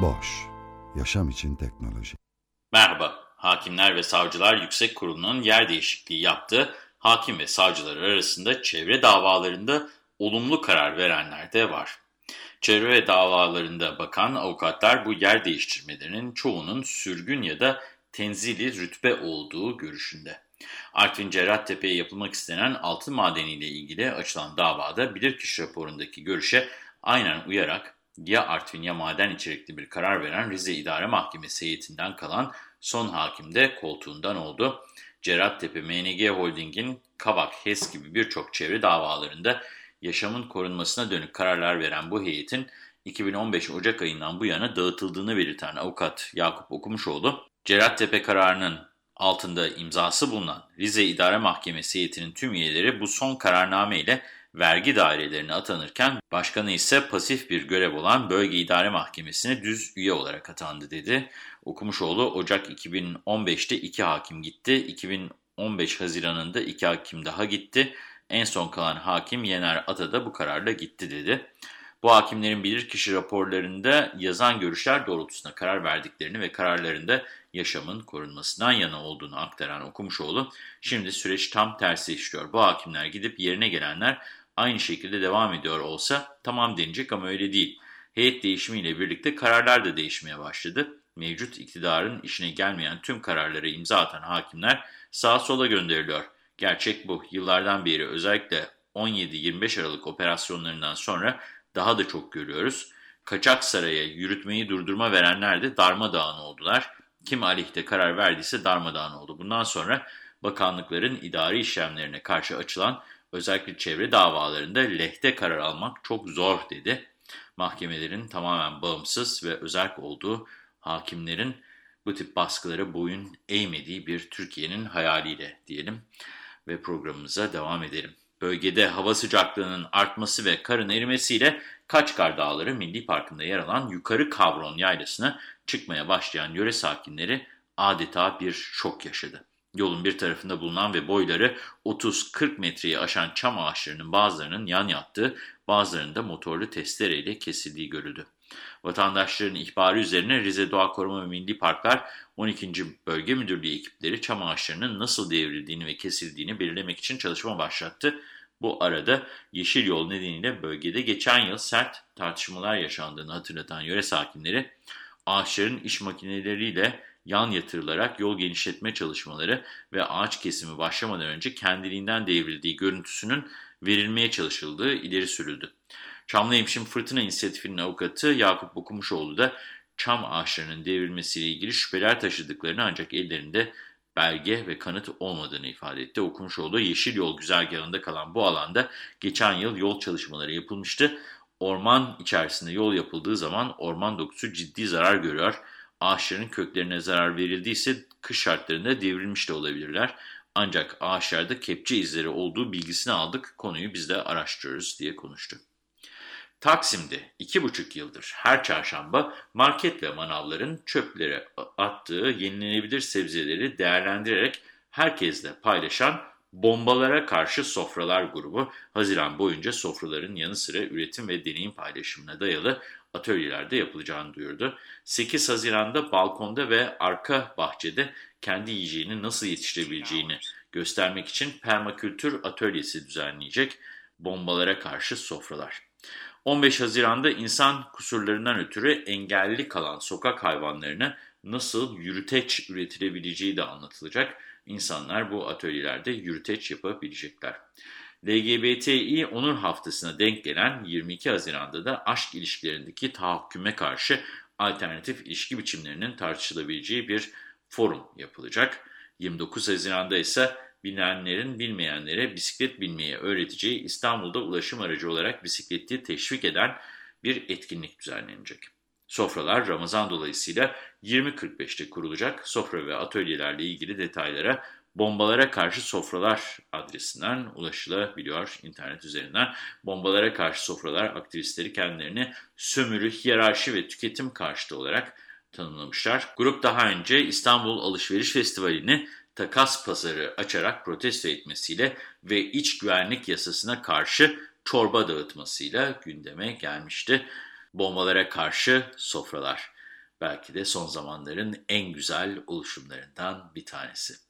Boş, yaşam için teknoloji. Merhaba, Hakimler ve Savcılar Yüksek Kurulu'nun yer değişikliği yaptığı hakim ve savcılar arasında çevre davalarında olumlu karar verenler de var. Çevre davalarında bakan avukatlar bu yer değiştirmelerinin çoğunun sürgün ya da tenzili rütbe olduğu görüşünde. Artvin Cerrahtepe'ye yapılmak istenen altın madeniyle ilgili açılan davada bilirkişi raporundaki görüşe aynen uyarak ya Artvin ya maden içerikli bir karar veren Rize İdare Mahkemesi heyetinden kalan son hakim de koltuğundan oldu. Cerrahtepe MNG Holding'in Kavak, HES gibi birçok çevre davalarında yaşamın korunmasına dönük kararlar veren bu heyetin 2015 Ocak ayından bu yana dağıtıldığını belirten avukat Yakup Okumuşoğlu, Cerrahtepe kararının altında imzası bulunan Rize İdare Mahkemesi heyetinin tüm üyeleri bu son kararname ile vergi dairelerine atanırken başkanı ise pasif bir görev olan Bölge İdare Mahkemesi'ne düz üye olarak atandı dedi. Okumuşoğlu Ocak 2015'te iki hakim gitti, 2015 Haziran'ında iki hakim daha gitti, en son kalan hakim Yener Ata da bu kararla gitti dedi. Bu hakimlerin bilirkişi raporlarında yazan görüşler doğrultusunda karar verdiklerini ve kararlarında yaşamın korunmasından yana olduğunu aktaran Okumuşoğlu, şimdi süreç tam tersi işliyor. Bu hakimler gidip yerine gelenler aynı şekilde devam ediyor olsa tamam denecek ama öyle değil. Heyet değişimiyle birlikte kararlar da değişmeye başladı. Mevcut iktidarın işine gelmeyen tüm kararlara imza atan hakimler sağa sola gönderiliyor. Gerçek bu. Yıllardan beri özellikle 17-25 Aralık operasyonlarından sonra daha da çok görüyoruz. Kaçak saraya yürütmeyi durdurma verenler de darmadağın oldular. Kim aleyhte karar verdiyse darmadağın oldu. Bundan sonra bakanlıkların idari işlemlerine karşı açılan özellikle çevre davalarında lehte karar almak çok zor dedi. Mahkemelerin tamamen bağımsız ve özerk olduğu hakimlerin bu tip baskılara boyun eğmediği bir Türkiye'nin hayaliyle diyelim ve programımıza devam edelim. Bölgede hava sıcaklığının artması ve karın erimesiyle Kaçkar Dağları Milli Parkı'nda yer alan Yukarı Kavron Yaylası'na çıkmaya başlayan yöre sakinleri adeta bir şok yaşadı. Yolun bir tarafında bulunan ve boyları 30-40 metreyi aşan çam ağaçlarının bazılarının yan yattığı, bazılarının da motorlu testereyle kesildiği görüldü. Vatandaşların ihbarı üzerine Rize Doğa Koruma ve Milli Parklar 12. Bölge Müdürlüğü ekipleri çam ağaçlarının nasıl devrildiğini ve kesildiğini belirlemek için çalışma başlattı. Bu arada yeşil yol nedeniyle bölgede geçen yıl sert tartışmalar yaşandığını hatırlatan yöre sakinleri ağaçların iş makineleriyle yan yatırılarak yol genişletme çalışmaları ve ağaç kesimi başlamadan önce kendiliğinden devrildiği görüntüsünün verilmeye çalışıldığı ileri sürüldü. Çamlıhemşin Fırtına İnisiyatifi'nin avukatı Yakup Okumuşoğlu da çam ağaçlarının devrilmesiyle ilgili şüpheler taşıdıklarını ancak ellerinde belge ve kanıt olmadığını ifade etti. Okumuşoğlu Yeşil Yol güzergahında kalan bu alanda geçen yıl yol çalışmaları yapılmıştı. Orman içerisinde yol yapıldığı zaman orman dokusu ciddi zarar görüyor. Ağaçların köklerine zarar verildiyse kış şartlarında devrilmiş de olabilirler. Ancak ağaçlarda kepçe izleri olduğu bilgisini aldık. Konuyu biz de araştırıyoruz diye konuştu. Taksim'de iki buçuk yıldır her çarşamba market ve manavların çöplere attığı yenilenebilir sebzeleri değerlendirerek herkesle paylaşan Bombalara Karşı Sofralar grubu Haziran boyunca sofraların yanı sıra üretim ve deneyim paylaşımına dayalı atölyelerde yapılacağını duyurdu. 8 Haziran'da balkonda ve arka bahçede kendi yiyeceğini nasıl yetiştirebileceğini göstermek için permakültür atölyesi düzenleyecek bombalara karşı sofralar. 15 Haziran'da insan kusurlarından ötürü engelli kalan sokak hayvanlarına nasıl yürüteç üretilebileceği de anlatılacak. İnsanlar bu atölyelerde yürüteç yapabilecekler. LGBTİ Onur Haftası'na denk gelen 22 Haziran'da da aşk ilişkilerindeki tahakküme karşı alternatif ilişki biçimlerinin tartışılabileceği bir forum yapılacak. 29 Haziran'da ise bilenlerin bilmeyenlere bisiklet binmeyi öğreteceği İstanbul'da ulaşım aracı olarak bisikleti teşvik eden bir etkinlik düzenlenecek. Sofralar Ramazan dolayısıyla 20.45'te kurulacak. Sofra ve atölyelerle ilgili detaylara Bombalara Karşı Sofralar adresinden ulaşılabiliyor internet üzerinden. Bombalara Karşı Sofralar aktivistleri kendilerini sömürü, hiyerarşi ve tüketim karşıtı olarak tanımlamışlar. Grup daha önce İstanbul Alışveriş Festivali'ni takas pazarı açarak protesto etmesiyle ve iç güvenlik yasasına karşı çorba dağıtmasıyla gündeme gelmişti. Bombalara karşı sofralar. Belki de son zamanların en güzel oluşumlarından bir tanesi.